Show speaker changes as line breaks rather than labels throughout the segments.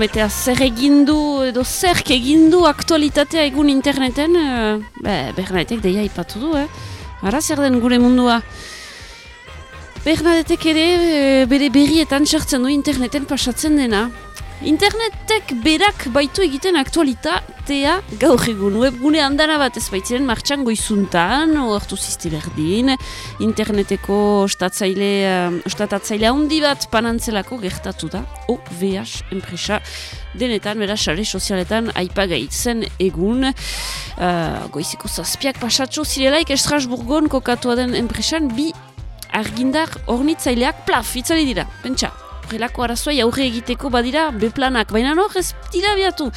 Bo, metea zer egindu edo zer egindu aktualitatea egun interneten, uh, be, Bernadetek deia ipatu du, eh? Ara zer den gure mundua. Bernadetek ere eh, bere berrietan sartzen du interneten pasatzen dena. Internetek berak baitu egiten aktualitatea gaur egun. Webgune handana bat ez baitziren martxan goizuntan, oartu zizti berdin, interneteko ostatzaile, uh, ostatatzaile handi bat panantzelako gertatu da, OVH enpresa, denetan, bera, sare sozialetan aipagaitzen egun. Uh, goizeko zazpiak pasatxo zirelaik Estrasburgon kokatua den enpresan, bi argindar ornitzaileak plaf, itzali dira, pentsa horrelako arazoa aurre egiteko badira beplanak, baina hor ez dira biatu.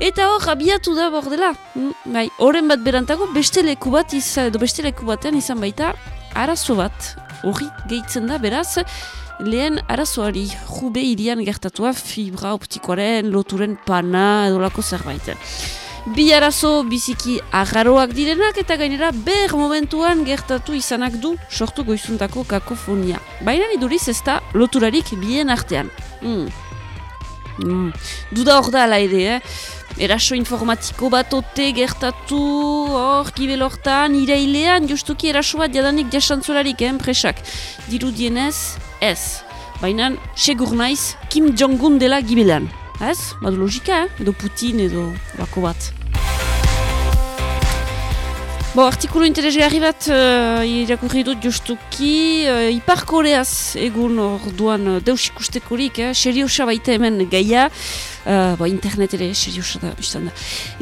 Eta hor, abiatu da bordela. Mm, bai, horren bat berantago, beste leku bat, izan, edo beste leku batean izan baita, arazo bat. Horri gehitzen da, beraz, lehen arazoari jube irian gertatua fibra optikoaren, loturen pana, edo lako zerbait bi arazo biziki agarroak direnak eta gainera ber momentuan gertatu izanak du sortu goizuntako kakofonia. Baina iduriz ez da loturarik bien artean. Mm. Mm. Duda hor da ala ere, eh? Eraso informatiko bat ote gertatu hor gibel hortan, irailean justuki eraso bat jadanik jasantzolarik, eh, presak. Diru dienez, ez. Baina, segur naiz, Kim Jong-un dela gibelan. Ez? Badu logika, eh? edo Putin edo bako bat. Bo, artikulu interesgarri bat uh, irakurri dut justuki uh, Ipar Koreaz egun orduan uh, deus ikustekorik, eh? seriosa baita hemen gaia uh, bo, internet ere seriosa da, biztan da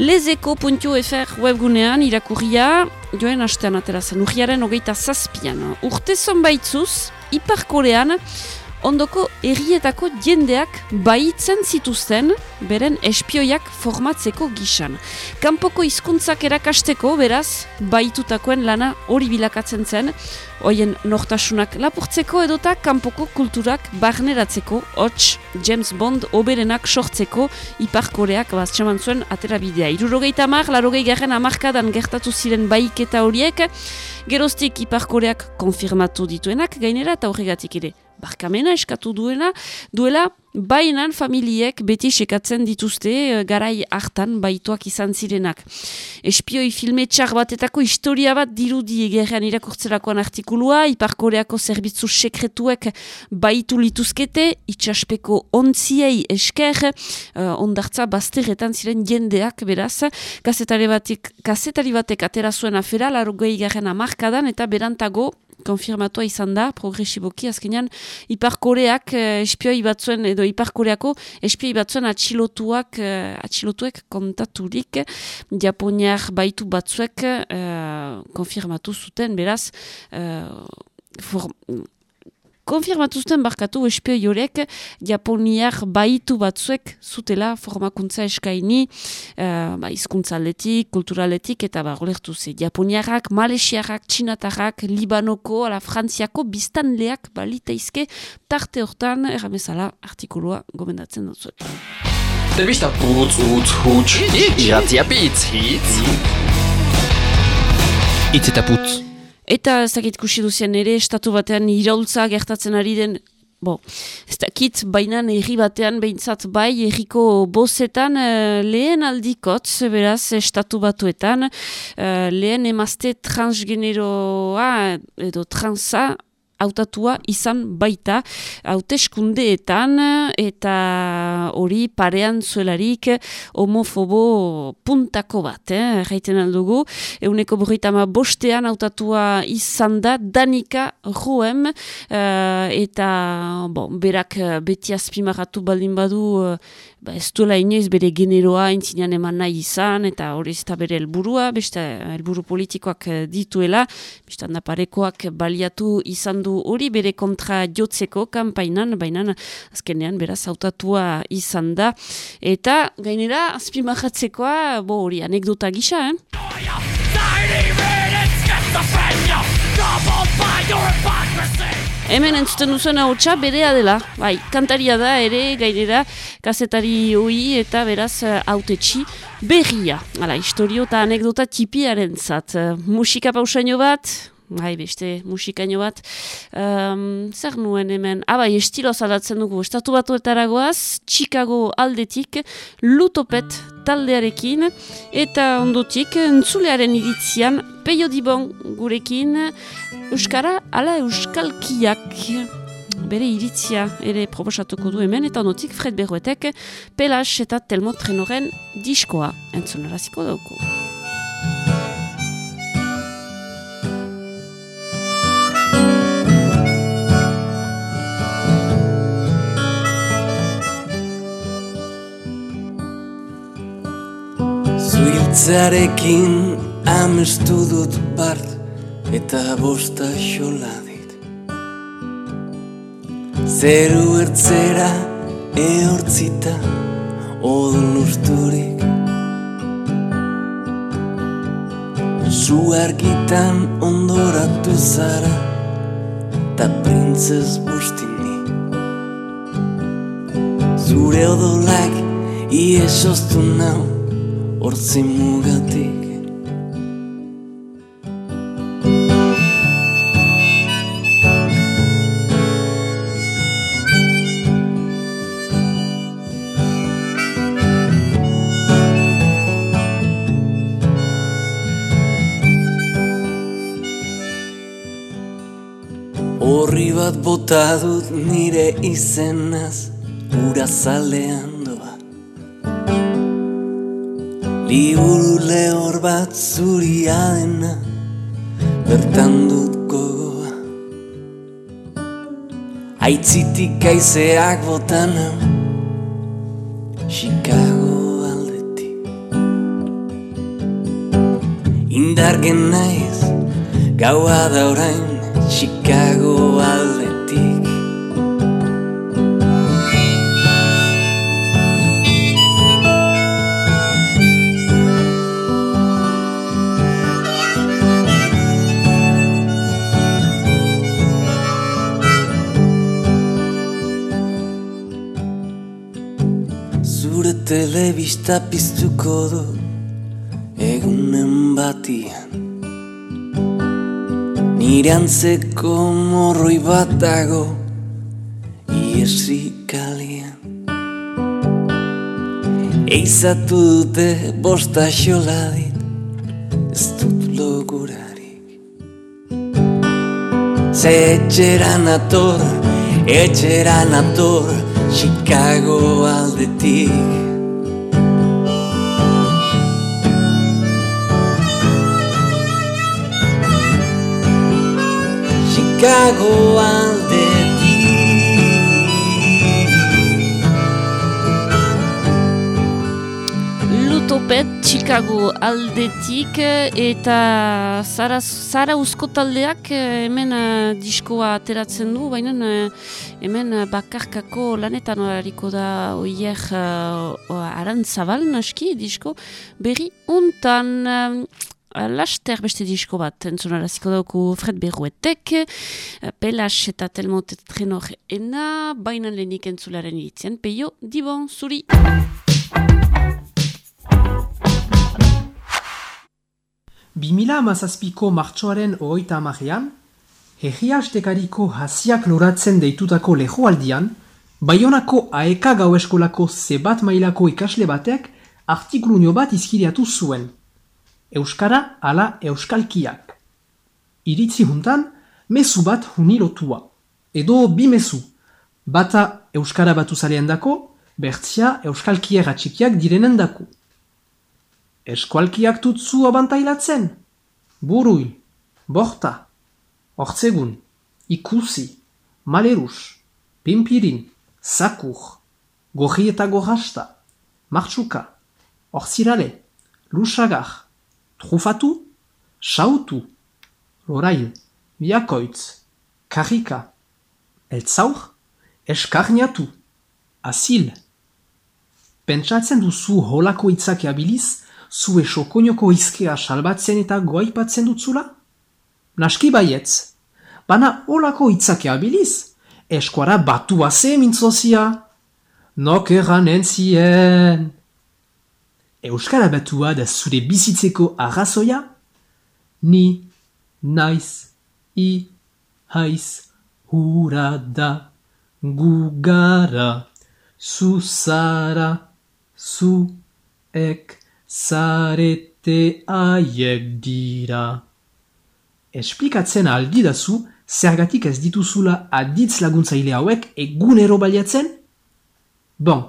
lezeko.fr webgunean irakurria joen hastean aterazen urriaren hogeita zazpian urte zonbaitzuz Ipar Korean ondoko errietako jendeak baitzen zituzten beren espioiak formatzeko gisan. Kanpoko hizkuntzak erakasteko beraz baitutakoen lana hori bilakatzen zen, hoien nortasunak lapurtzeko edota kanpoko kulturak barneratzeko, hots James Bond oberenak sortzeko iparkoreak baztsaman zuen aterabidea. Irurogeita mar, larogei garen amarkadan gertatu ziren baiketa horiek, geroztik iparkoreak konfirmatu dituenak, gainera eta horregatik ere barkamena eskatu duena, duela bainan familiek beti sekatzen dituzte eh, garai hartan baituak izan zirenak. Espioi filme txar batetako historia bat dirudi egerean irakurtzerakoan artikulua, Iparkoreako zerbitzu sekretuek baitu lituzkete, itxaspeko ontziei esker, uh, ondartza bazterretan ziren jendeak beraz, kasetari batek, batek atera zuen afera, larugei garen amarkadan, eta berantago konfirmatua izan da, progresiboki, azkenean, iparkoreak eh, espioi batzuen, edo iparkoreako espioi batzuen atxilotuak, eh, atxilotuek kontaturik, japoniak baitu batzuek eh, konfirmatu zuten, beraz, eh, konfirmatuzten barkatu espio jorek japoniak baitu batzuek zutela formakuntza eskaini uh, ba, izkuntzaletik, kulturaletik eta ba, golertu ze. Japoniarrak, malesiarrak, txinatarrak, libanoko, ala frantziako biztanleak balitaizke tarte hortan erramezala artikulua gomendatzen dut zuet. Telbista putz, utz, huts, iratzia pitz, hitz. Itz eta putz. Eta ez dakit kusi duzien ere, estatu batean iraultza gertatzen ari den, bo, ez dakit bainan erri batean behintzat bai, erriko bozetan uh, lehen aldikotz, beraz, estatu batuetan, uh, lehen emazte transgeneroa edo transa, hautatua izan baita hauteskundeetan eta hori parean zuelarik homofobo puntako bat, eh? Jaiten aldugu, euneko burritama bostean hautatua izan da Danika Ruem uh, eta bon, berak beti azpimarratu baldin badu uh, ba, ez duela inoiz bere generoa intzinean eman nahi izan, eta hori ez da bere helburua, beste helburu politikoak eh, dituela, beste parekoak baliatu izan du hori bere kontra jotzeko kampainan, baina azkenean beraz hautatua izan da, eta gainera azpimarratzekoa, bo hori anekdota gisa, eh? Hemen entzuten duzuen hau berea dela, bai, kantaria da ere gainera kazetari hoi eta beraz autetxi berria. Hala, historio eta anekdota tipiaren zat. Musika pausaino bat, Hai, beste musikaino bat. Um, zer nuen hemen? Abai, ah, estilo zalatzen dugu. Estatu batu etaragoaz, Chicago aldetik, lutopet taldearekin, eta ondotik, entzulearen iritzian, peio dibon gurekin, Euskara ala Euskalkiak bere iritzia ere proposatuko du hemen, eta ondotik Fred Berruetek, Pelas eta Telmo Trenoren diskoa entzunaraziko dauko.
Zuiltzarekin amestu dut part eta bosta xola dit. Zeru ertzera eortzita odun usturik Zu argitan ondoratu zara ta printzez bustini Zure odolak iesostu nau hortzi mugatik. Horri bat bota dut nire izenaz Ura Liburu lehor bat zuria dena Bertan dut gogoa. Aitzitik aizeak botana Chicago aldetik. Indargen naiz Gaua da orain Chicago aldetik telebista piztuko du egunen batian. Nire antzeko morroi bat dago iesi kalian. Eizatu dute bosta xoladit ez dut logurarik. Ze etxeran ator, etxeran ator, Chicago aldetik Chicago aldetik.
Lutopet Chicago aldetik eta zara, zara usko taldeak eh, hemen uh, diskoa ateratzen du, baina uh, hemen bakarkako lanetan horariko da oier uh, arantzabal naski disko berri untan laster beste disko bat entzunaraziko dauku Fred Berruetek, eh, Pelas eta Telmot Trenor ena, baina lehenik entzularen iritzen, peio, dibon, zuri!
Bimila amazazpiko martxoaren ogoita amarean, herria astekariko hasiak loratzen deitutako lehoaldian, Baionako aeka gau eskolako zebat mailako ikasle batek artikulunio bat izkiriatu zuen. Euskara ala Euskalkiak. Iritzi juntan, mezu bat hunilotua. Edo bi mezu. Bata Euskara batu zarean dako, bertzia Euskalkiak atxikiak direnen dako. Eskualkiak tutzu abantailatzen? Buruil, borta, ortsegun, ikusi, malerus, pimpirin, sakur, gohi eta gorrasta, martxuka, orzirale, lusagar, Trufatu, sautu, lorail, biakoitz, karika, eltzaur, eskarniatu, asil. Pentsatzen duzu holako itzak abiliz, zu esokoinoko izkea salbatzen eta goaipatzen dutzula? Naski baietz, bana holako itzak abiliz, eskuara batu aze mintzozia. Nok erran entzien. Euskara batua da zure bizitzeko arrazoia? Ni, naiz, I haiz hura da gugara zu zara zu ek zarete aiek dira. Esplikatzen aldidazu zergatik ez dituzula aditz laguntzaile hauek egunero baliatzen? Bon,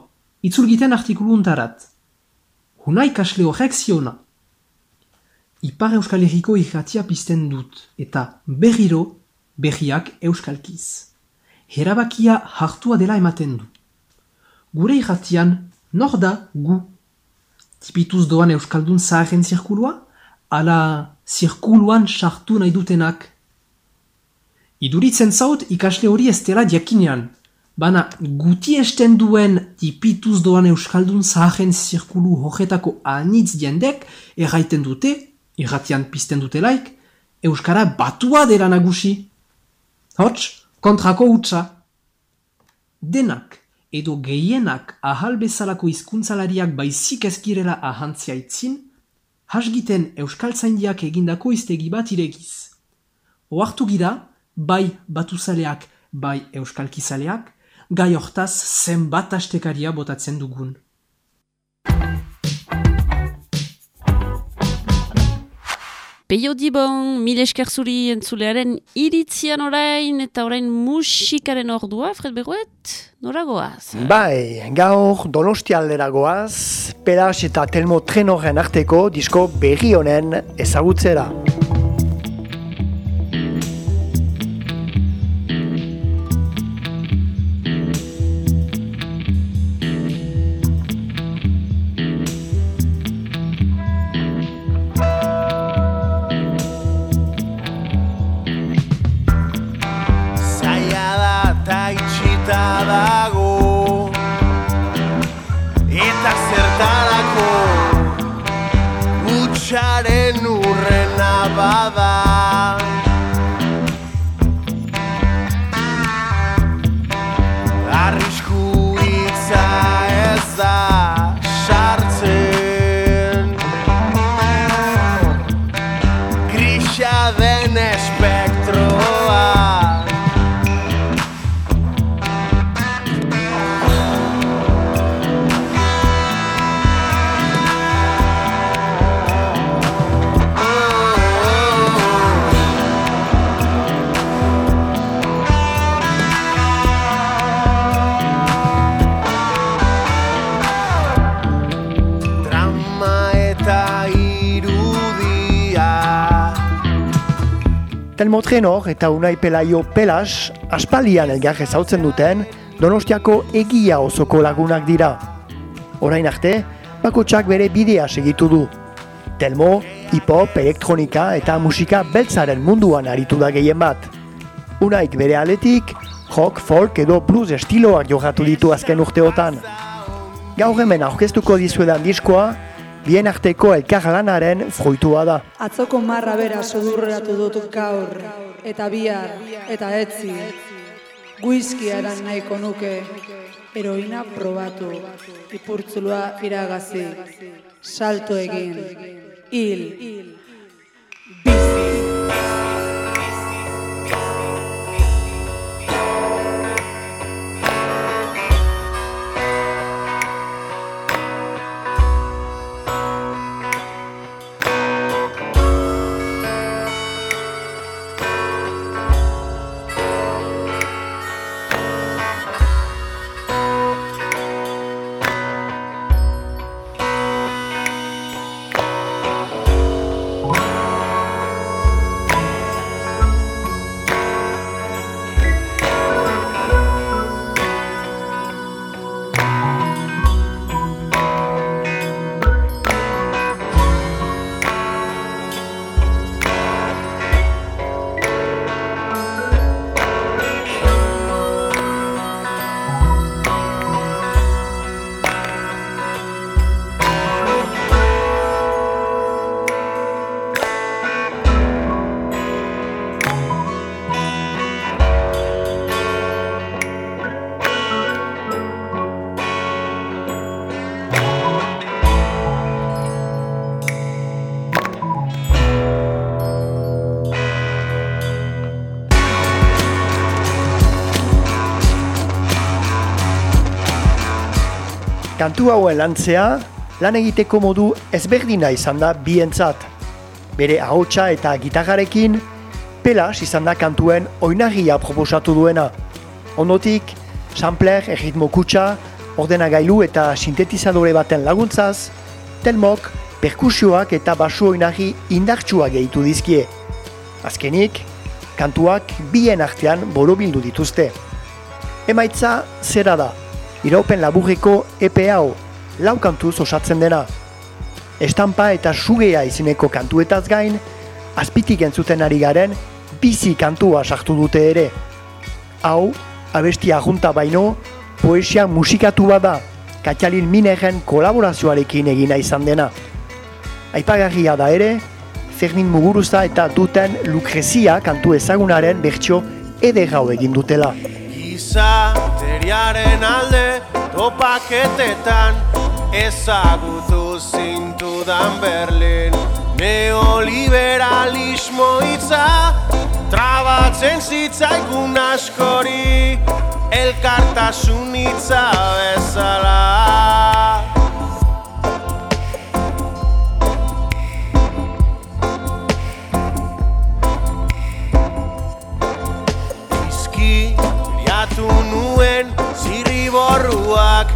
itzulgiten artikulu untarat. Huna ikasle horrek ziona. Ipar Euskal Herriko irratia pizten dut, eta berriro berriak euskalkiz. Herabakia hartua dela ematen du. Gure irratian, nor da gu? Tipituz doan euskaldun zaharen zirkulua? Ala zirkuluan sartu nahi dutenak? Iduritzen zaut ikasle hori ez dela diakinean. Bana guti esten duen tipituz doan euskaldun zaharen zirkulu horretako anitz jendek erraiten dute, irratian pizten dutelaik, euskara batua dela nagusi. Hots, kontrako utza. Denak edo gehienak ahal bezalako hizkuntzalariak baizik ezkirela ahantzia itzin, hasgiten euskaltzaindiak egindako iztegi bat iregiz. Oartu gira, bai batuzaleak, bai euskalkizaleak, gai hortaz zenbat astekaria botatzen dugun.
Peio dibon, mil esker zuri entzulearen iritzian orain eta orain musikaren ordua, Fred Beruet, nora goaz?
Bai, gaur donostialdera goaz, pelas eta telmo trenoren arteko disko berri honen ezagutzera. Telmo Trenor eta Unai Pelaio Pelas aspaldian elgar ezautzen duten Donostiako egia osoko lagunak dira. Orain arte, bakotsak bere bidea segitu du. Telmo, hip-hop, elektronika eta musika beltzaren munduan aritu da gehien bat. Unaik bere aletik, rock, folk edo blues estiloak jogatu ditu azken urteotan. Gaur hemen aurkeztuko dizuedan diskoa, bien arteko elkarlanaren fruitua da.
Atzoko marra bera sudurreratu dut gaur, eta bihar, eta etzi. Guizkia eran nahiko nuke, heroina probatu, ipurtzulua iragazi, salto egin, hil, bizi.
Kantu hauen lantzea, lan egiteko modu ezberdina izan da bientzat. Bere ahotsa eta gitarrarekin, pelas izan da kantuen oinagia proposatu duena. Ondotik, sampler, erritmo kutsa, ordenagailu eta sintetizadore baten laguntzaz, telmok, perkusioak eta basu oinagi indartsua gehitu dizkie. Azkenik, kantuak bien artean borobildu dituzte. Emaitza zera da, iraupen laburreko EPE hau, lau kantuz osatzen dena. Estampa eta sugea izeneko kantuetaz gain, azpitik entzuten ari garen, bizi kantua sartu dute ere. Hau, abestia junta baino, poesia musikatu bada, Katxalin Mineren kolaborazioarekin egina izan dena. Aipagarria da ere, Fermin Muguruza eta duten Lukrezia kantu ezagunaren bertso edegau egin dutela.
Gizateriaren alde topaketetan ezagutu zintudan Berlin. Neoliberalismo hitza trabatzen zitzaigun askori elkartasun hitza bezala zirriborruak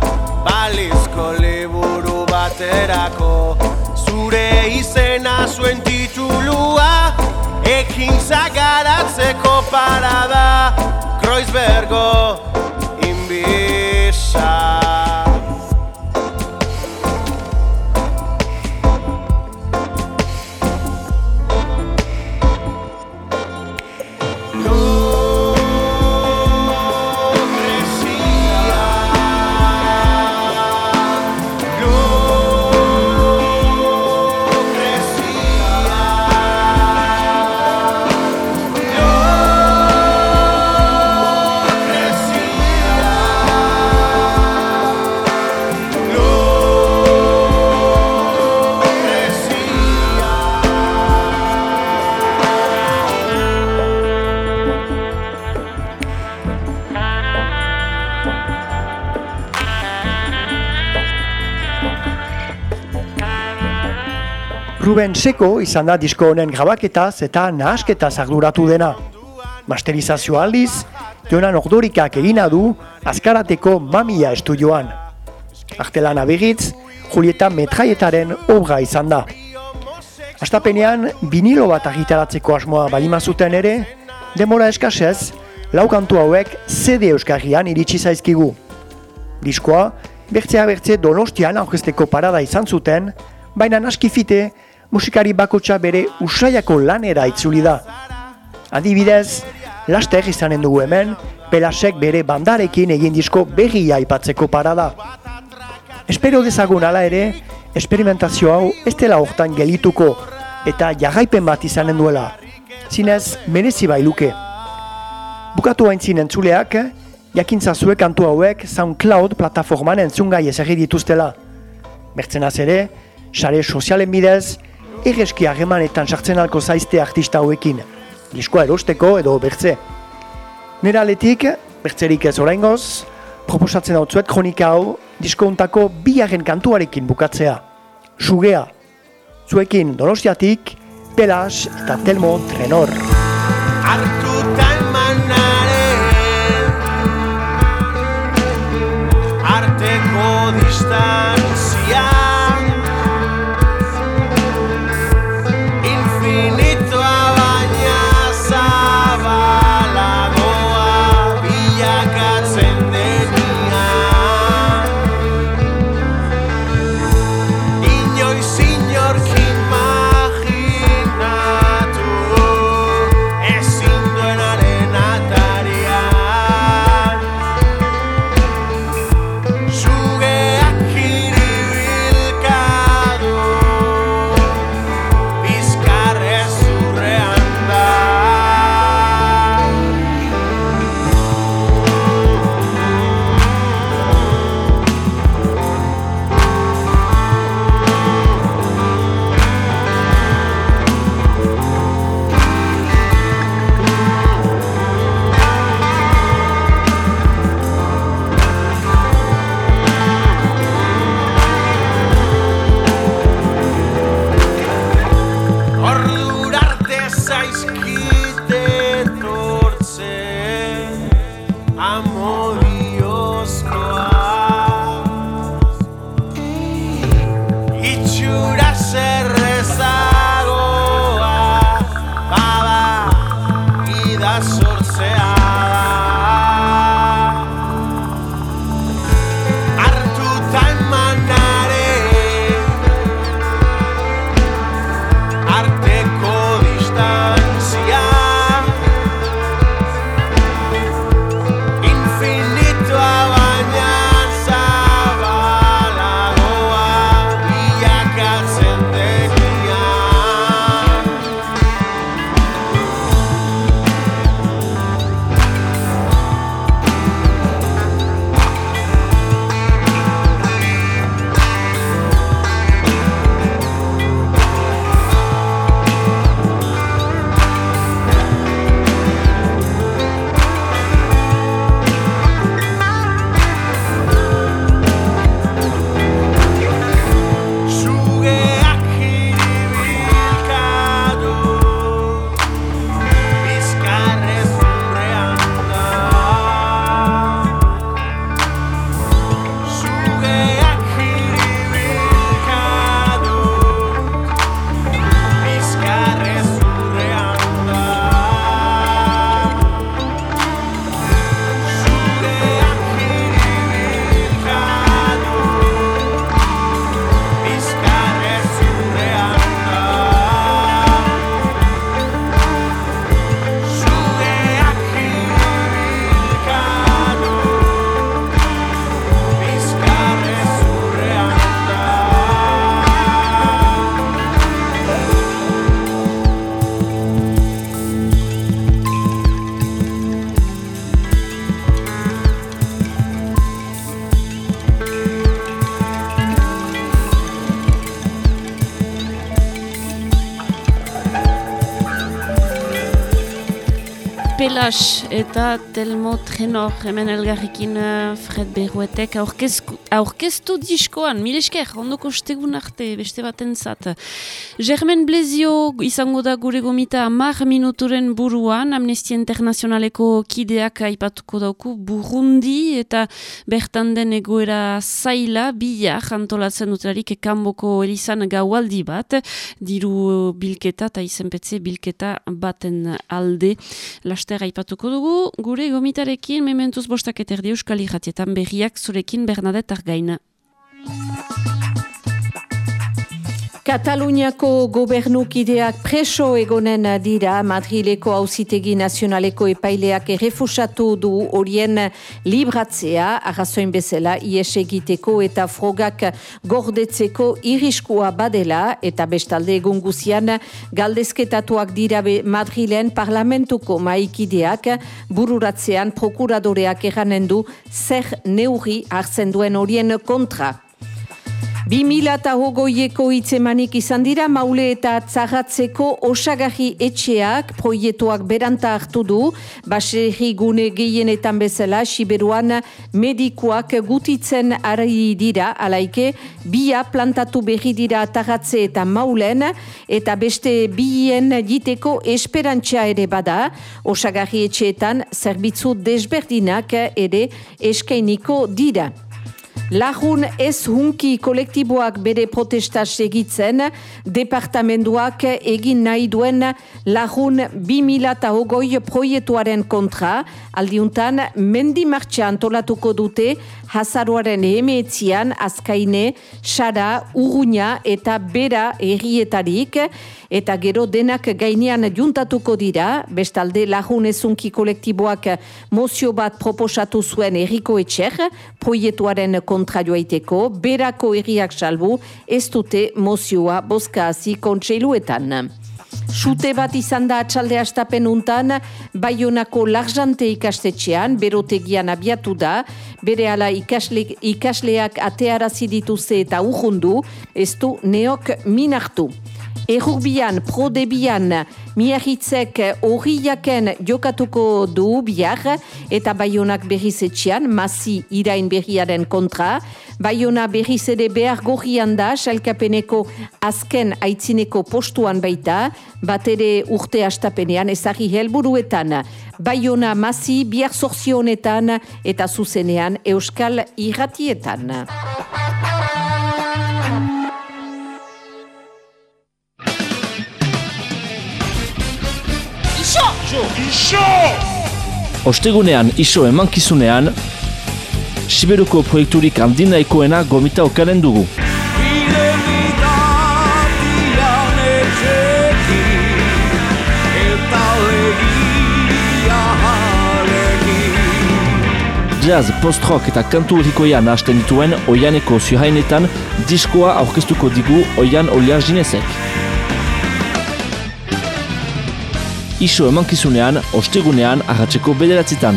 Balizko liburu baterako. Zure izena zuen titulua Ekintza garatzeko parada. Kreuzbergo
Ruben Seko izan da disko honen grabaketaz eta nahasketaz arduratu dena. Masterizazio aldiz, Jonan Ordorikak egina du Azkarateko Mamia estudioan. Artelana begitz, Julieta Metraietaren obra izan da. Astapenean, vinilo bat argitaratzeko asmoa balima zuten ere, demora eskasez, lau kantu hauek CD euskarrian iritsi zaizkigu. Diskoa, bertzea bertze donostian aurkezteko parada izan zuten, baina naskifite, musikari bakotsa bere usaiako lanera itzuli da. Adibidez, laster izanen dugu hemen, Pelasek bere bandarekin egin disko berria aipatzeko parada. Espero dezagun hala ere, esperimentazio hau ez dela hortan gelituko eta jarraipen bat izanen duela. Zinez, merezi bailuke. Bukatu haintzin entzuleak, jakintza zuek kantu hauek SoundCloud plataforman entzungai ezagri dituztela. Bertzenaz ere, sare sozialen bidez, erreski harremanetan sartzen alko zaizte artista hauekin, diskoa erosteko edo bertze. Nera aletik, bertzerik ez oraingoz, proposatzen hau zuet kronika hau, diskountako biaren kantuarekin bukatzea. Sugea, zuekin donostiatik, Pelas eta Telmo Trenor.
Arkutan manaren Arteko distantzia
Pelas eta Telmo Trenor hemen elgarrikin uh, Fred Berruetek aurkeztu diskoan, mil esker, ondoko arte, beste baten zat. Germen Blezio izango da gure gomita amar minuturen buruan, Amnestia Internazionaleko kideak aipatuko dauku Burundi eta bertan den egoera zaila, bila jantolatzen dutelarik kanboko elizan gaualdi bat, diru bilketa eta izenpetze bilketa baten alde. Laster aipatuko dugu, gure gomitarekin mementuz bostak eterdi euskal irratietan berriak zurekin Bernadette Argaina.
Kataluniako gobernukideak preso egonen dira. Madrileko auzitegi nazionaleko epaileak errefusatu du horien libratzea. Arrazoin bezala ies egiteko eta frogak gordetzeko iriskua badela. Eta bestalde egun guzian galdezketatuak dira Madrilen parlamentuko maikideak. Bururatzean prokuradoreak eranen du zer neurri hartzen duen horien kontra. Bi mila eta hogoieko hitzemanik izan dira maule eta zarratzeko osagarri etxeak proiektuak beranta hartu du, baserri gune gehienetan bezala, siberuan medikuak gutitzen ari dira, alaike, bia plantatu berri dira tarratze eta maulen, eta beste bien jiteko esperantza ere bada, osagarri etxeetan zerbitzu desberdinak ere eskainiko dira. Lagun ez hunki kolektiboak bere protesta segitzen, departamenduak egin nahi duen lagun 2008 proietuaren kontra, aldiuntan mendi martxa antolatuko dute hazaruaren emeetzian azkaine, xara, urruña eta bera errietarik, eta gero denak gainean juntatuko dira, bestalde lagun ezunki kolektiboak mozio bat proposatu zuen erriko etxer, proietuaren kontra joaiteko, berako erriak salbu, ez dute mozioa boskazi kontseiluetan. Sute bat izan da atxalde astapen untan, Baionako larzante ikastetxean, berotegian abiatu da, bere ala ikasle, ikasleak atearazi dituzte eta urrundu, ez du neok minartu. Errurbian, prodebian, miahitzek horriaken jokatuko du bihar eta Baionak berriz etxean, masi irain berriaren kontra. Baiona berriz ere behar gorrian da, salkapeneko azken aitzineko postuan baita, bat ere urte astapenean ezagri helburuetan. Baiona Masi bihar honetan eta zuzenean Euskal Irratietan.
Ostegunean iso emankizunean, Siberuko proiekturik handinaikoena gomita okanen dugu. Jazz, post-rock eta kantu urrikoia nahasten dituen Oianeko zuhainetan diskoa aurkeztuko digu Oian Olia Ginezek. Iso emankizunean, ostegunean, arratseko bederatzitan.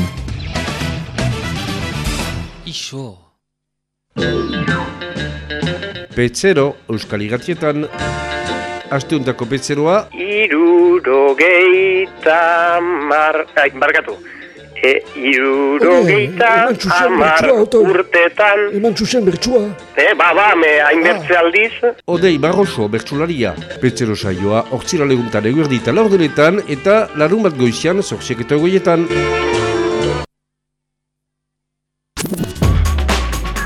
Iso.
Petzero, Euskal Igatietan, asteuntako petzeroa,
Irurogeita mar... Ai, barkatu. E, irurogeita amar urtetan...
Eman zuzen bertsua.
E, ba, ba, me hainbertze aldiz...
Odei Barroso bertsularia, petzero saioa, ortsira leguntan eguerdita laurdenetan eta larun bat goizian, zorziak eta goietan.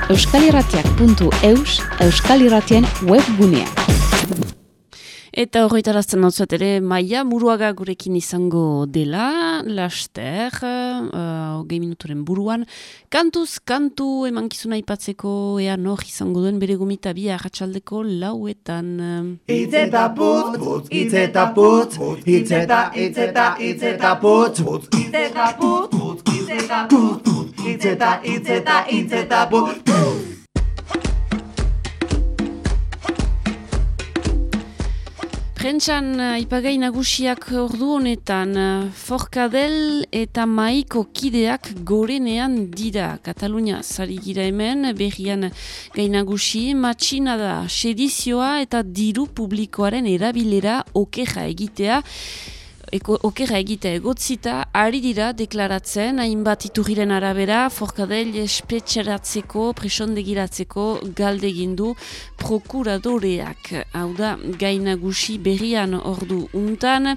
euskalirratiak.eus Euskal Irratien webgunea.
Eta horretarazten hau ere, maia muruaga gurekin izango dela, laster, uh, hogei minuturen buruan, kantuz, kantu emankizuna aipatzeko ea nor izango duen bere gomita bi arratsaldeko lauetan.
Itz eta putz, itz eta putz, itz eta, itz eta, itz eta putz, itz eta putz, putz, itz eta, itz eta putz,
Prentxan uh, ipagai nagusiak ordu honetan uh, Forkadel eta Maiko kideak gorenean dira. Katalunia zari gira hemen, berrian gai nagusi, matxina da sedizioa eta diru publikoaren erabilera okeja egitea. Okera egitea egotzita, ari dira deklaratzen, hainbat iturriren arabera, Forkadel espetxeratzeko, presondegiratzeko galde gindu prokuradoreak. Hau da, gainagusi berrian ordu untan,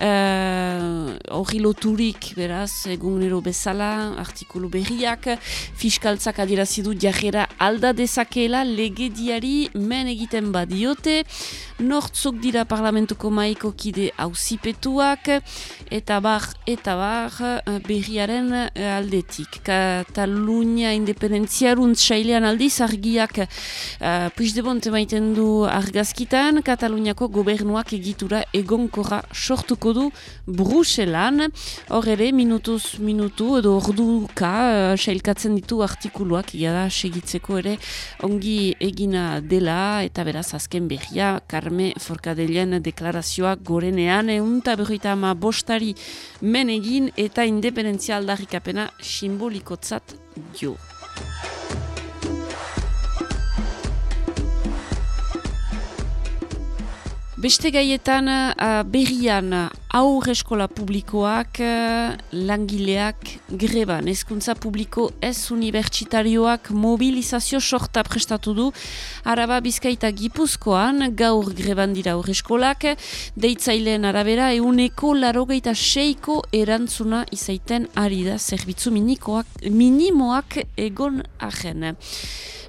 hori loturik, beraz, egunero bezala, artikulu berriak, fiskaltzak adirazidu jarrera alda dezakeela legediari men egiten badiote, nortzok dira parlamentuko maiko kide hauzipetuak, eta bar, eta bar, eh, berriaren eh, aldetik. Katalunia independentziaruntz sailean aldiz argiak uh, Puigdemont emaiten du argazkitan, Kataluniako gobernuak egitura egonkorra sortuko du Bruselan. Hor ere, minutuz minutu edo orduka uh, sailkatzen ditu artikuluak, ia da segitzeko ere ongi egina dela, eta beraz azken berria, Carme Forkadelian deklarazioak gorenean, eunta berroita ama bostari men egin eta independentzia aldarrikapena simbolikotzat jo. Beste gaietan uh, berrian aur eskola publikoak uh, langileak greban. Ezkuntza publiko ez unibertsitarioak mobilizazio sorta prestatu du. Araba Bizkaita Gipuzkoan gaur greban dira aur eskolak. Deitzaileen arabera euneko larogeita seiko erantzuna izaiten ari da zerbitzu minikoak, minimoak egon ahen.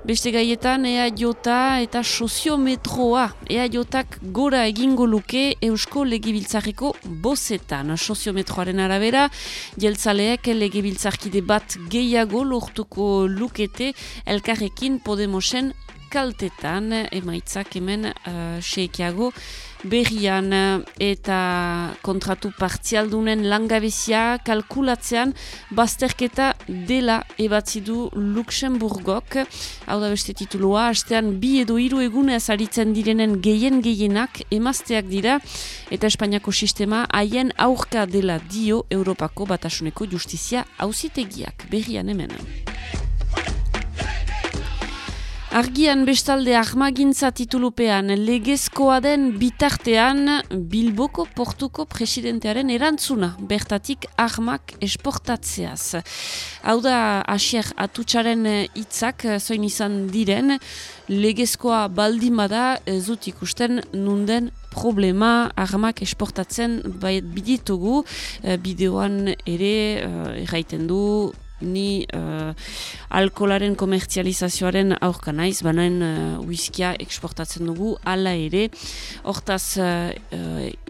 Beste gaietan EAJ eta soziometroa. EAJak gora egingo luke Eusko Legibiltzarreko bozetan. Soziometroaren arabera, jeltzaleek legibiltzarkide bat gehiago lortuko lukete elkarrekin Podemosen kaltetan, emaitzak hemen uh, seikiago berrian eta kontratu partzialdunen langabezia kalkulatzean bazterketa dela ebatzi du Luxemburgok. Hau da beste tituloa, hastean bi edo hiru egunez aritzen direnen gehien gehienak emazteak dira eta Espainiako sistema haien aurka dela dio Europako batasuneko justizia hauzitegiak berrian hemen. Argian bestalde armagintza titulupean legezkoa den bitartean Bilboko portuko presidentearen erantzuna bertatik armak esportatzeaz. Hau da asier atutxaren hitzak zoin izan diren legezkoa baldin bada ez dut ikusten nunden problema armak esportatzen bai biditugu eh, bideoan ere eh, erraiten du ni uh, alkoholaren komertzializazioaren aurka. Naiz, banaen uh, whiskia eksportatzen dugu, ala ere, hortaz uh,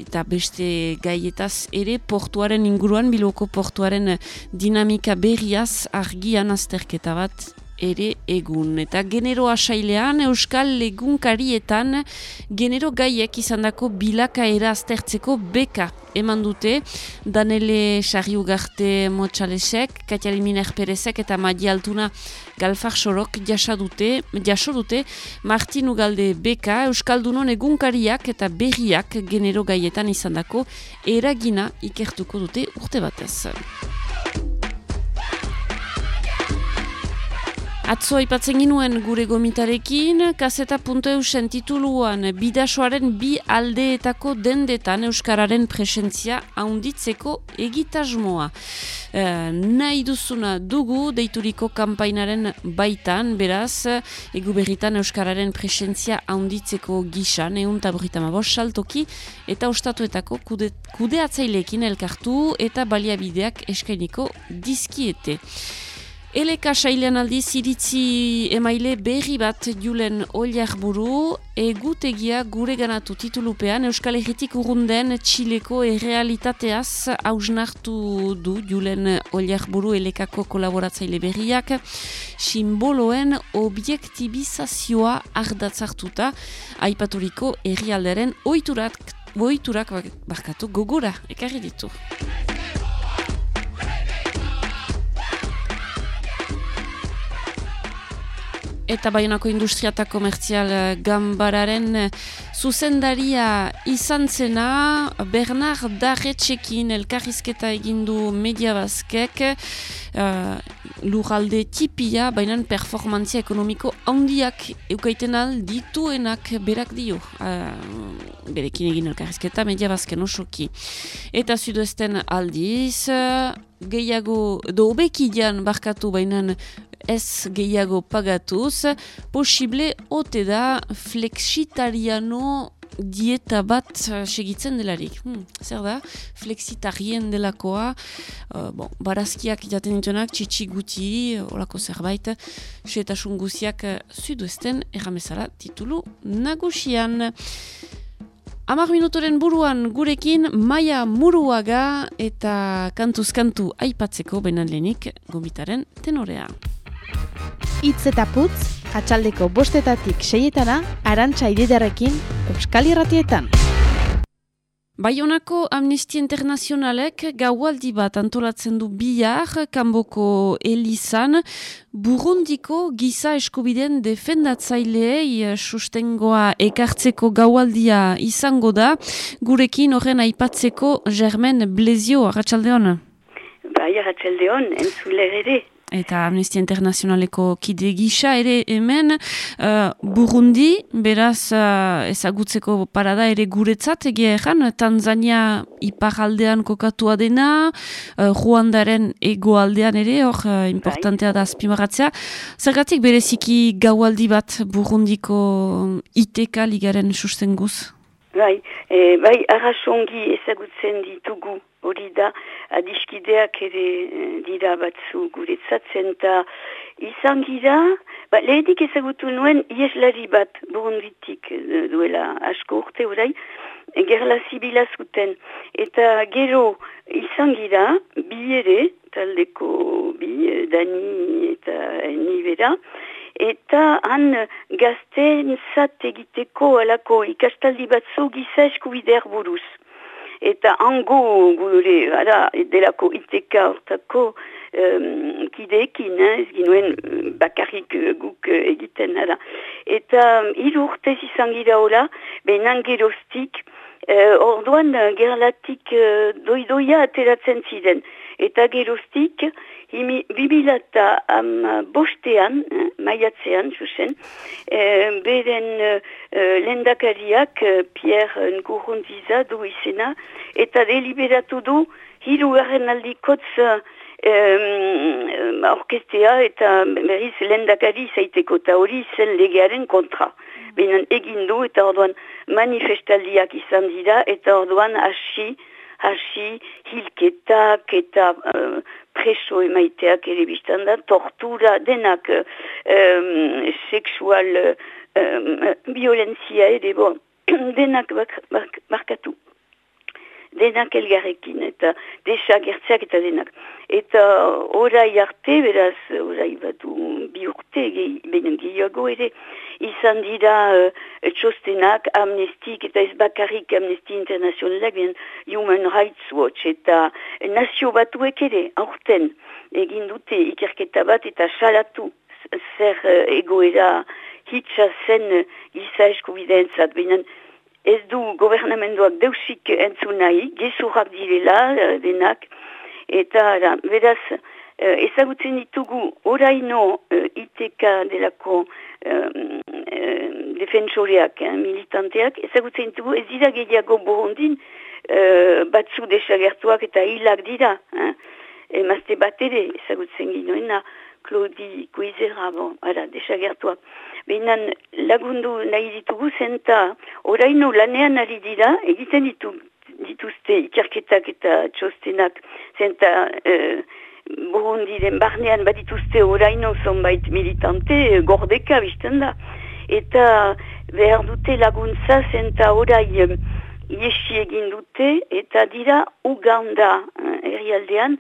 eta beste gaietaz ere portuaren inguruan, biloko portuaren dinamika berriaz argian azterketa bat ere egun. Eta genero asailean, Euskal legunkarietan genero gaiek izandako bilakaera aztertzeko beka eman dute. Danele Sarriugarte Motxalesek, Katiali Miner Perezek eta Madi Altuna Galfar Sorok jasadute, jasodute Martin Ugalde beka Euskaldunon egunkariak eta berriak genero gaietan izandako eragina ikertuko dute urte batez. Atzo aipatzen ginuen gure gomitarekin, kaseta.eusen tituluan bidasoaren bi aldeetako dendetan Euskararen presentzia haunditzeko egitasmoa. E, nahi duzuna dugu deituriko kanpainaren baitan, beraz, egu berritan Euskararen presentzia haunditzeko gisan, egun taburritama saltoki, eta ostatuetako kude, kudeatzaileekin elkartu eta baliabideak eskainiko dizkiete. Eleka sailean aldiz iritzi emaile berri bat julen oliar buru, egutegia gure ganatu titulupean Euskal Herritik urrunden Txileko errealitateaz hausnartu du julen oliar buru elekako kolaboratzaile berriak, simboloen objektibizazioa ardatzartuta, aipaturiko herrialderen oiturak, oiturak barkatu gogora, ekarri ditu. Eta Baionako Industria eta Komertzial eh, Gambararen eh, zuzendaria izan zena Bernard Darretxekin elkarrizketa egindu media bazkek uh, lurralde tipia, baina performantzia ekonomiko handiak eukaiten dituenak berak dio. Uh, berekin egin elkarrizketa media bazken osoki. Eta zuduesten aldiz, gehiago, do obekidean barkatu bainan ez gehiago pagatuz, posible ote da flexitariano dieta bat segitzen delarik. Hmm, zer da? Flexitarien delakoa, uh, bon, barazkiak jaten dituenak, txitsi guti, olako zerbait, setasun guziak uh, zuduesten erramezala titulu nagusian. Amar minutoren buruan gurekin Maia Muruaga eta kantuzkantu aipatzeko benan lehenik gomitaren tenorea.
Itz eta putz, atxaldeko bostetatik seietana, arantxa ididarekin, Euskal Irratietan.
Baionako Amnistia Internazionalek gaualdi bat antolatzen du bihar, kanboko Elizan, Burundiko giza eskubiden defendatzaileei sustengoa ekartzeko gaualdia izango da, gurekin horren aipatzeko Germen Blezio, Arratxaldeon?
Bai, Arratxaldeon, entzule ere
eta Amnistia Internazionaleko kide gisa ere hemen uh, Burundi, beraz uh, ezagutzeko parada ere guretzat egia egan, Tanzania iparaldean kokatua dena, uh, Ruandaren egoaldean ere, hor uh, importantea da azpimaratzea. Zergatik bereziki gaualdi bat Burundiko iteka ligaren sustenguz?
Bai, e, bai arrasongi ezagutzen ditugu. Hori da, adiskideak ere eh, dira batzu guretzatzen, eta izan gira, ba, lehedik ezagutu nuen ieslari bat burunditik eh, duela asko urte orai, gerla zibila zuten, eta gero izan gira, bi ere, taldeko bi, eh, dani eta nibera, eta han gazten zat egiteko alako ikastaldi batzu giza eskubidear buruz eta ango gure ara delako iteka hortako um, kideekin, eh, ez ginuen eh, bakarrik uh, guk egiten ara. Eta hiru urtez izan gira hola, behinan geroztik, uh, orduan gerlatik uh, doidoia ateratzen ziren. Eta geroztik, bibila eta um, bostean, eh, maiatzean, zuzen, eh, beren eh, eh, lendakariak eh, Pierre Ngurunziza du izena, eta deliberatu du hirugarren aldikotz um, orkestea eta berriz lendakari zaiteko eta hori zen legearen kontra. Benen egin du eta orduan manifestaldiak izan dira eta orduan hasi, hasi hilketak eta uh, preso emaiteak ere biztan da, tortura denak um, seksual um, violenzia ere bon, denak bak, bak, markatu denak elgarrekin, eta desagertzeak eta denak. Eta orai arte, beraz, orai batu bi urte, benen gehiago ere, izan dira uh, txostenak, amnestik eta ez bakarrik amnesti internazionalak, Human Rights Watch eta nazio batuek ere, aurten, egin dute ikerketa bat eta salatu zer uh, egoera hitsa zen uh, giza eskubideentzat, benen ez du gobernamenduak deusik entzun nahi, gezurrak direla uh, denak, eta da, beraz, uh, ezagutzen ditugu oraino uh, ITK delako um, uh, defensoreak, uh, militanteak, ezagutzen ditugu ez dira gehiago borondin uh, batzu desagertuak eta hilak dira. Eh? Emazte bat ere ezagutzen ginoena, Claudi Guizera, bon, ara, desagertuak. Behinan lagundu nahi ditugu zenta. Oraino lanean ari dira egiten ditu, dituzte ikerketak eta txostenak. Zenta eh, burundiren barnean badituzte oraino zonbait militante eh, gordeka bizten da. Eta behar dute laguntza zenta orai eh, iesi egin dute eta dira Uganda herrialdean.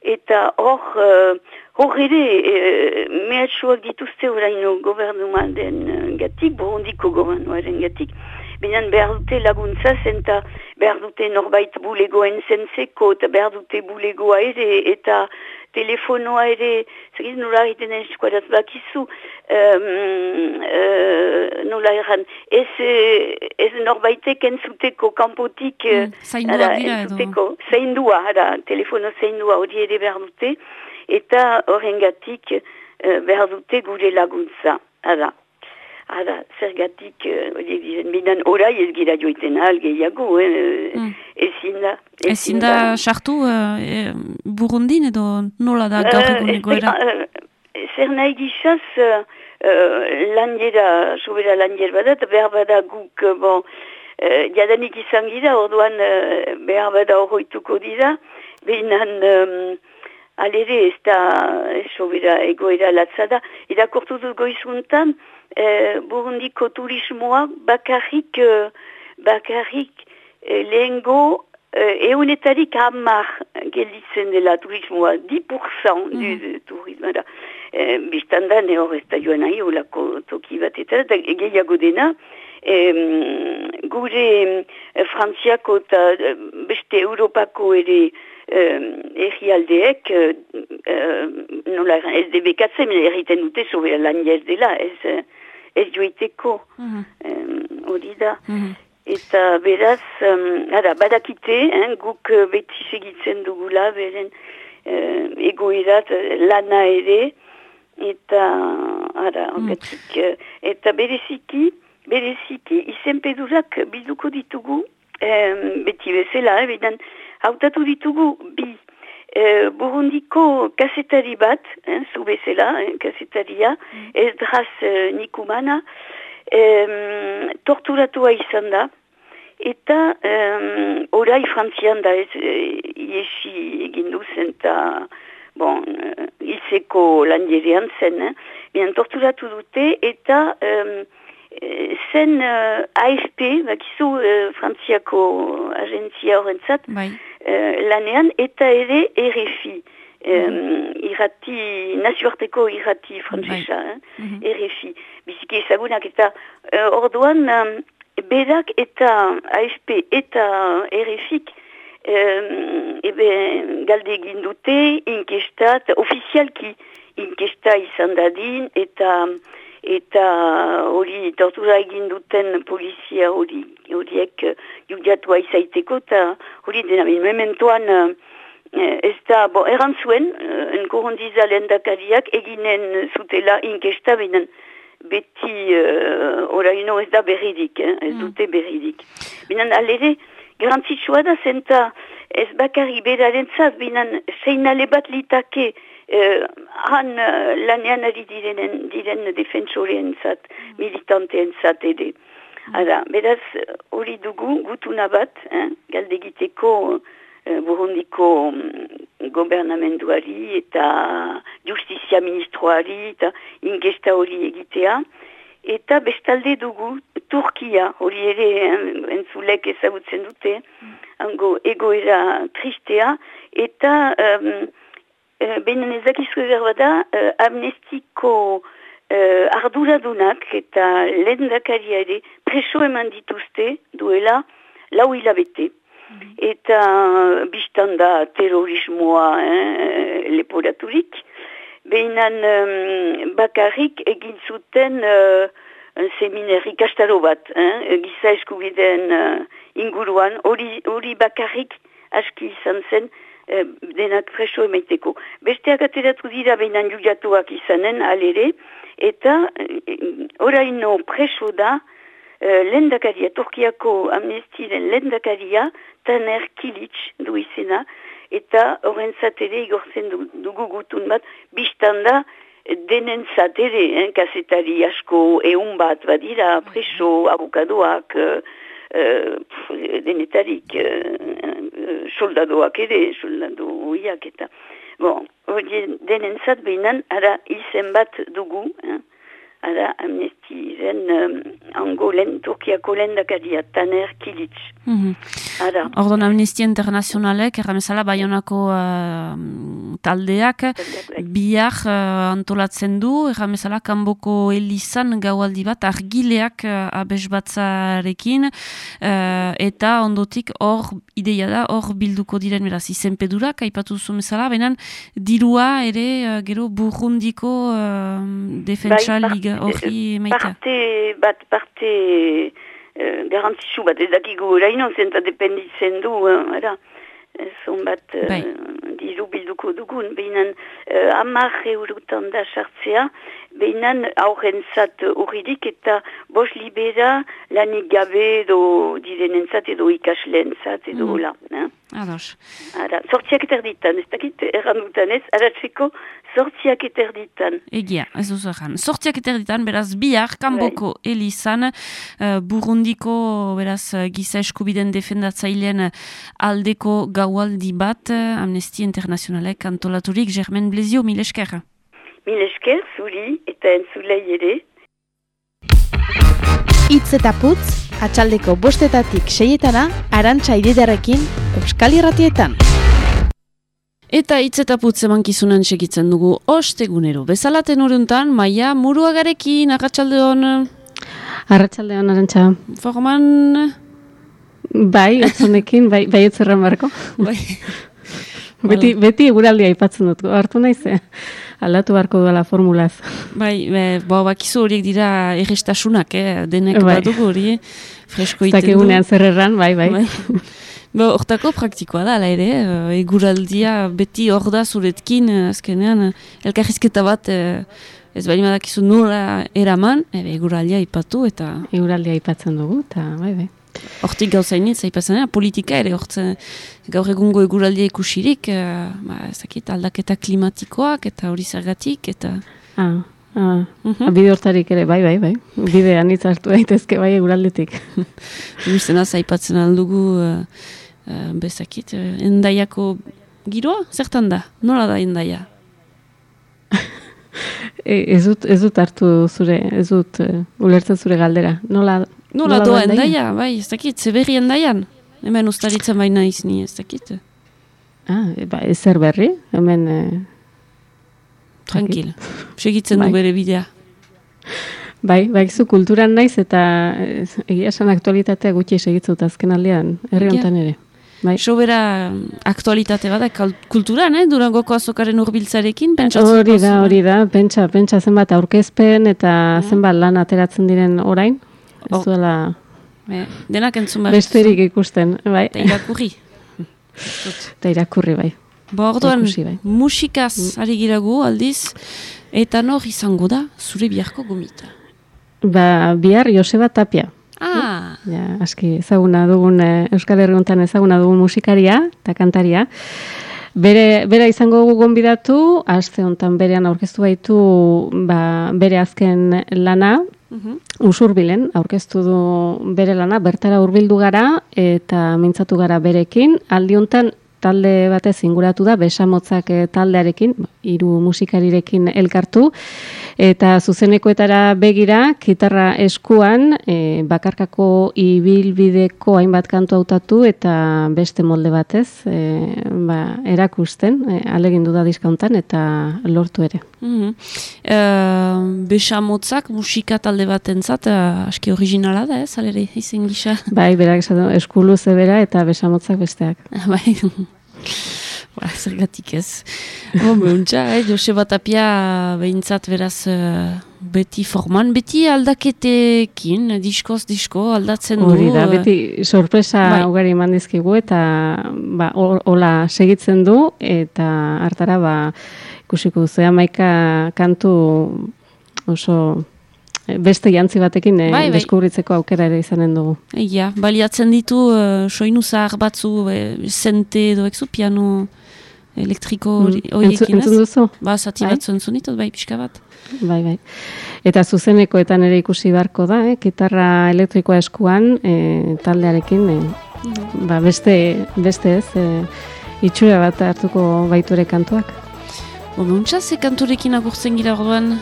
Eta hor uh, hor ere uh, mehatxuak dituzte oraino gobernuan den uh, gatik, burundiko gobernuaren gatik, Benen behar dute laguntza zenta behar dute norbait bulegoen zentzeko eta behar dute bulegoa ere eta telefonoa ere, zagiz nola egiten eskuaraz bakizu, um, uh, nola erran, ez, ez norbaitek entzuteko kanpotik,
mm, zaindua dira edo.
Zaindua, ara, telefono zaindua hori ere behar dute, eta horrengatik uh, behar dute gure laguntza, ara. Ara, zergatik, horiek uh, dizen, bidan orai ez gira joiten ahal gehiago, eh, mm. ezin da.
Ezin da, sartu, uh, e, burundin edo nola da gaur egun egoera?
Uh, zer nahi gizaz, uh, landiera, sobera landier badat, behar bada guk, bon, uh, jadanik izan gira, orduan uh, behar bada horroituko dira, behinan... Um, Alere ez da, sobera egoera latzada, irakortu dut goizuntan, e, burundiko turismoa bakarrik, e, bakarrik e, lehengo e, eunetarik hamar gelditzen dela turismoa, 10% mm du turismoa da. E, Bistanda ne hor ez da joan nahi olako toki bat eta da gehiago dena, e, gure e, frantziako eta beste europako ere egialdeek uh, uh, nola ez debekatzen erriten dute sobe lan ez dela ez ez joiteko hori da. Eta beraz, um, ara, badakite, hein, guk uh, beti segitzen dugula, beren uh, egoerat lana ere, eta, ara, mm. eta bereziki, bereziki, izenpedurak biduko ditugu, um, beti bezala, ebidan, hautatu ditugu bi E, Burundiko kasetari bat, eh, zu bezala, eh, kasetaria, mm. ez draz eh, nikumana, eh, torturatua izan da, eta eh, orai frantzian da ez eh, iesi egin duzen eta bon, eh, ilseko landierean zen, eh, torturatu dute eta eh, zen uh, AFP, bakizu uh, frantziako agentzia horrentzat, bai. Eh, lanean eta ere RFI. Um, irrati, nazioarteko irrati frantzesa, eh? mm -hmm. RFI. Biziki ezagunak eta uh, orduan um, berak eta AFP eta RFIk um, ebe galde egin dute inkestat, ofizialki inkesta izan dadin eta eta hori tortura egin duten polizia hori horiek uh, judiatua izaiteko eta hori dena mementoan uh, eh, ez da, bo, erran zuen, uh, enkorrondiza lehendakariak eginen zutela inkesta binen beti uh, oraino ez da berridik, eh? ez dute berridik. Binen alere, garantzitsua da zenta ez bakarri beraren zat, binen seinale bat litake uh, han uh, lanean ari direnen, diren defensoreen zat, militanteen zat ere. Ara, beraz, hori dugu gutuna bat, eh? galdegiteko eh, burundiko mm, gobernamenduari eta justizia ministroari eta ingesta hori egitea. Eta bestalde dugu Turkia, hori ere eh, entzulek ezagutzen dute, hango egoera tristea, eta um, uh, benen ezakizko da uh, amnestiko uh, arduradunak eta lehendakaria ere preso eman dituzte duela lau hilabete. Eta biztan da terrorismoa eh, leporaturik. Behinan um, bakarrik egin zuten uh, seminari kastaro bat, eh, giza eskubideen uh, inguruan, hori bakarrik aski izan zen eh, denak preso emaiteko. Besteak ateratu dira behinan juliatuak izanen alere, eta eh, oraino preso da uh, lendakaria, Turkiako amnestiren lendakaria, Taner Kilic du izena, eta horren zatere igortzen du, dugu gutun bat, biztan da denen zatere, eh, kasetari asko eun bat badira, preso, abokadoak, uh, uh, denetarik, uh, soldadoak ere, soldado hoiak eta. Bon, hori denen zat behinan, ara izen bat dugu, eh, ara amnestiren um, ango len, Turkiako lendakaria, Taner Kilic.
Mhm.
Ara.
Ordon Amnistia Internazionalek, erramezala Bayonako uh, taldeak, bihar uh, antolatzen du, erramezala Kanboko Elizan gaualdi bat argileak uh, abes batzarekin, uh, eta ondotik hor ideia da, hor bilduko diren beraz izenpedurak, aipatu zuen bezala, benan dirua ere uh, gero burrundiko uh, defentsa
Bai,
liga hori maitea.
parte bat parte garantitzu bat ez dakigu oraino zenta dependitzen du ara zon bat uh,
Bai.
diru bilduko dugun behinan uh, amar eurotan da sartzea behinan aurren zat urridik eta bos libera lanik gabe edo direnen zat edo ikasleen zat edo
Mm.
hola eh?
Ados.
Ara, sortziak eterditan, ez dakit erran dutan ez, aratzeko sortziak eterditan.
Egia, ez duzu egan. Sortziak eterditan, beraz, bihar, kanboko elizan, uh, burundiko, beraz, giza eskubiden defendatzailean aldeko gaualdi bat, uh, Amnesty Internazionalek antolaturik, Germen Blezio, mil esker.
Mil esker, zuri eta entzulei ere.
Itz eta putz, atxaldeko bostetatik seietana, arantxa ididarekin, Euskal Irratietan.
Eta hitz eta putz emankizunan segitzen dugu ostegunero. Bezalaten uruntan, maia muruagarekin, agatxalde hon.
Arratxalde hon, arantxa.
Forman...
Bai, otzonekin, bai, bai etzerran barko.
Bai.
beti, beti eguraldia aipatzen dut, hartu naiz, eh? Aldatu barko duela formulaz.
Bai, be, bo, bakizu horiek dira errestasunak, eh? denek
Bai.
badugu hori, fresko iten du.
dakigunean zer erran, bai, bai.
Bo, hortako praktikoa da, ala ere, eh, eguraldia beti hor da zuretkin, eh, azkenean, eh, elkarrizketa bat, ez bali madakizu nola eraman, ebe, eguraldia ipatu eta...
Eguraldia aipatzen dugu, eta bai, bai.
Hortik gauzainitz, aipatzen dena, politika ere, hortzen gaur egungo eguraldia ikusirik, eh, ba, ez dakit, aldaketa klimatikoak eta hori zergatik, eta...
Ah, ah.
Mhm.
Bide hortarik ere, bai, bai, bai. Bide anitz hartu daitezke bai eguraldetik.
Guztena aipatzen aldugu, uh, uh, bezakit, uh, endaiako giroa? Zertan da? Nola da endaia?
E, ez, dut, ez dut hartu zure, ez dut uh, ulertzen zure galdera. Nola,
Nola,
doa
doa endaia? Bai, ez dakit, zeberri endaian? Hemen ustaritzen baina izni, ez dakit.
Ah, e, ba, ezer berri, hemen... Eh,
Tranquil. Segitzen
Bai.
du bere bidea.
Bai, bai, zu kulturan naiz eta eh, egia esan aktualitatea gutxi segitzut azken aldean, herri honetan ere. Bai.
Sobera aktualitate bada, kulturan, eh? Durangoko azokaren urbiltzarekin, pentsatzen
Hori da, hori da, pentsa, pentsa zenbat aurkezpen eta zenbat lan ateratzen diren orain. Ez
Oh.
duela
Be, denak entzun behar.
besterik ikusten, bai.
Eta irakurri.
Eta irakurri, bai.
Ba, orduan,
bai.
musikaz ari giragu aldiz, eta nor izango da, zure biharko gomita.
Ba, bihar Joseba Tapia.
Ah,
Ja, aski ezaguna dugun, eh, Euskal Herri honetan ezaguna dugun musikaria eta kantaria. Bere, bera izango dugu gonbidatu, aste honetan berean aurkeztu baitu ba, bere azken lana, usurbilen aurkeztu du bere lana, bertara hurbildu gara eta mintzatu gara berekin. Aldi honetan talde batez inguratu da, besamotzak eh, taldearekin, hiru musikarirekin elkartu, eta zuzenekoetara begira, gitarra eskuan, e, bakarkako ibilbideko hainbat kantu hautatu eta beste molde batez, e, ba, erakusten, e, alegin du da diskauntan eta lortu ere.
Mhm. Eh, besamotzak musika talde batentzat aski originala da, ez, alere, izen gisa.
Bai, berak esan du, eskuluze bera eta besamotzak besteak.
bai, ba, zergatik ez. Bo, meuntza, eh, Joseba Tapia behintzat beraz eh, beti forman, beti aldaketekin, diskoz disko aldatzen du.
Hori da,
eh,
beti sorpresa
bai.
ugari eman dizkigu eta ba, hola segitzen du eta hartara ba, ikusiko duzu amaika kantu oso eh, beste jantzi batekin eh,
Bai, bai.
deskubritzeko aukera ere izanen dugu.
Egia, baliatzen ditu uh, soinu zahar batzu, eh, sente edo ekzu, piano elektriko
Mm.
horiekin,
Entzun- duzu?
Ba, zati
Bai?
batzu entzun ditut, bai, pixka bat.
Bai, bai. Eta zuzenekoetan ere ikusi beharko da, eh? gitarra elektrikoa eskuan eh, taldearekin, eh,
Mhm.
ba, beste, beste ez, eh, itxura bat hartuko baitu ere kantuak.
Bo, meuntza, ze kanturekin agurtzen gira orduan?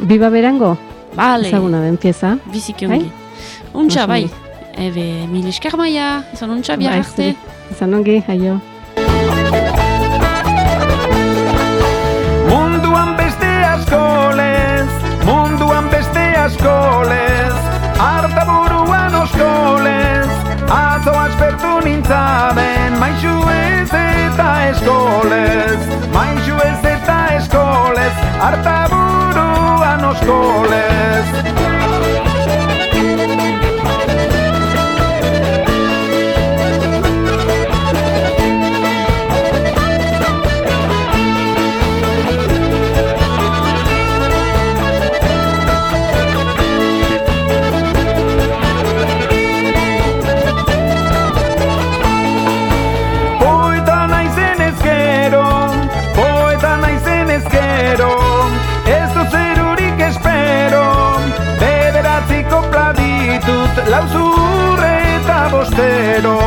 Biba berango?
Bale.
Ezaguna den pieza.
Biziki
Bai?
ongi. Untxa, bai. Ebe, mil esker maia, izan untxa, bihar
Bai,
arte.
Izan ongi, aio.
Munduan beste askolez, munduan beste askolez, harta buruan oskolez, atzo aspertu nintzaben, maixu ez eta eskolez, maixu ez eta eskolez, harta buruan oskolez. Eta bostero,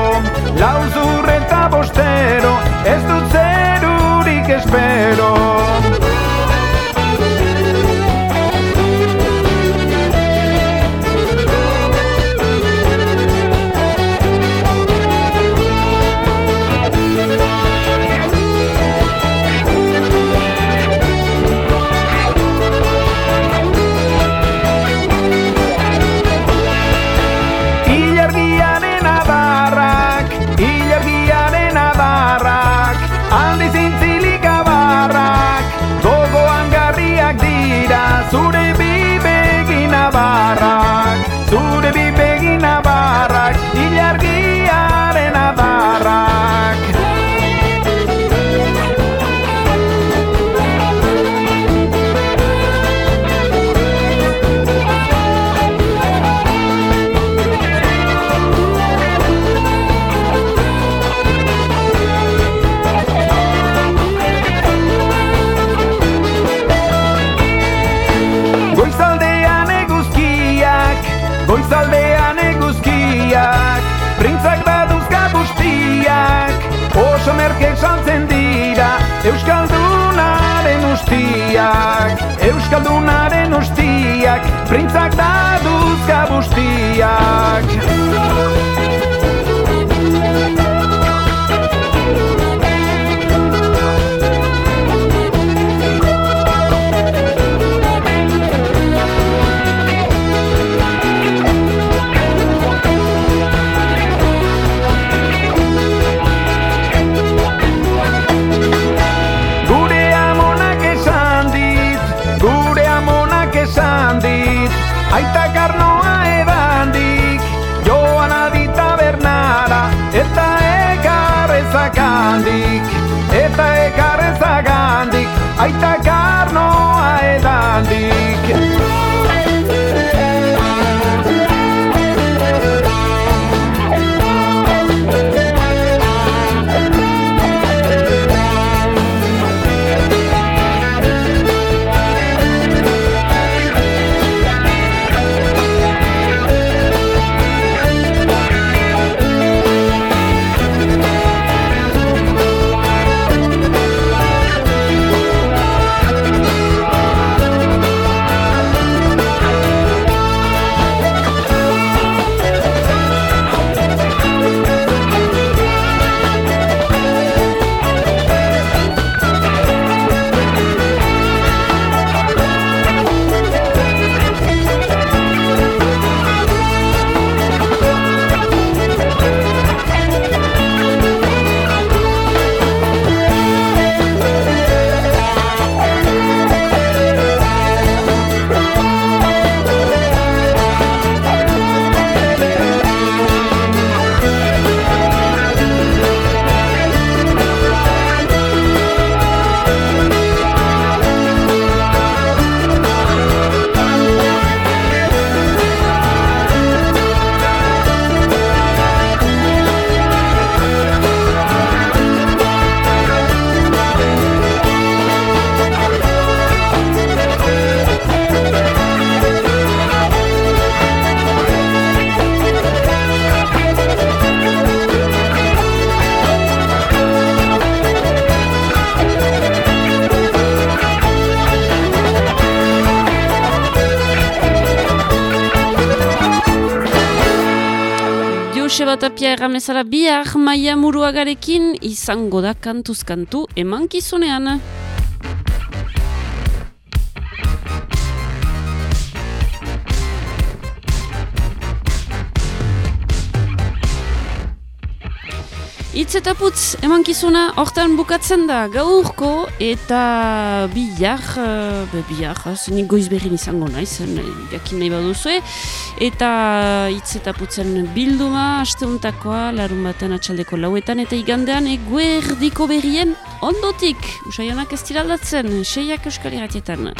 lauzur eta bostero, ez dut zerurik espero.
Prince Agda erramezala bihar maia muruagarekin izango da kantuzkantu emankizunean. Itz eta putz, emankizuna hortan bukatzen da gaurko eta bihar, uh, bihar, zen goiz berrin izango naiz, zen, jakin nahi baduzue. Eta itz eta putzen bilduma, asteuntakoa, larun baten atxaldeko lauetan, eta igandean eguerdiko berrien ondotik. Usaianak ez tiraldatzen, seiak euskal iratietan.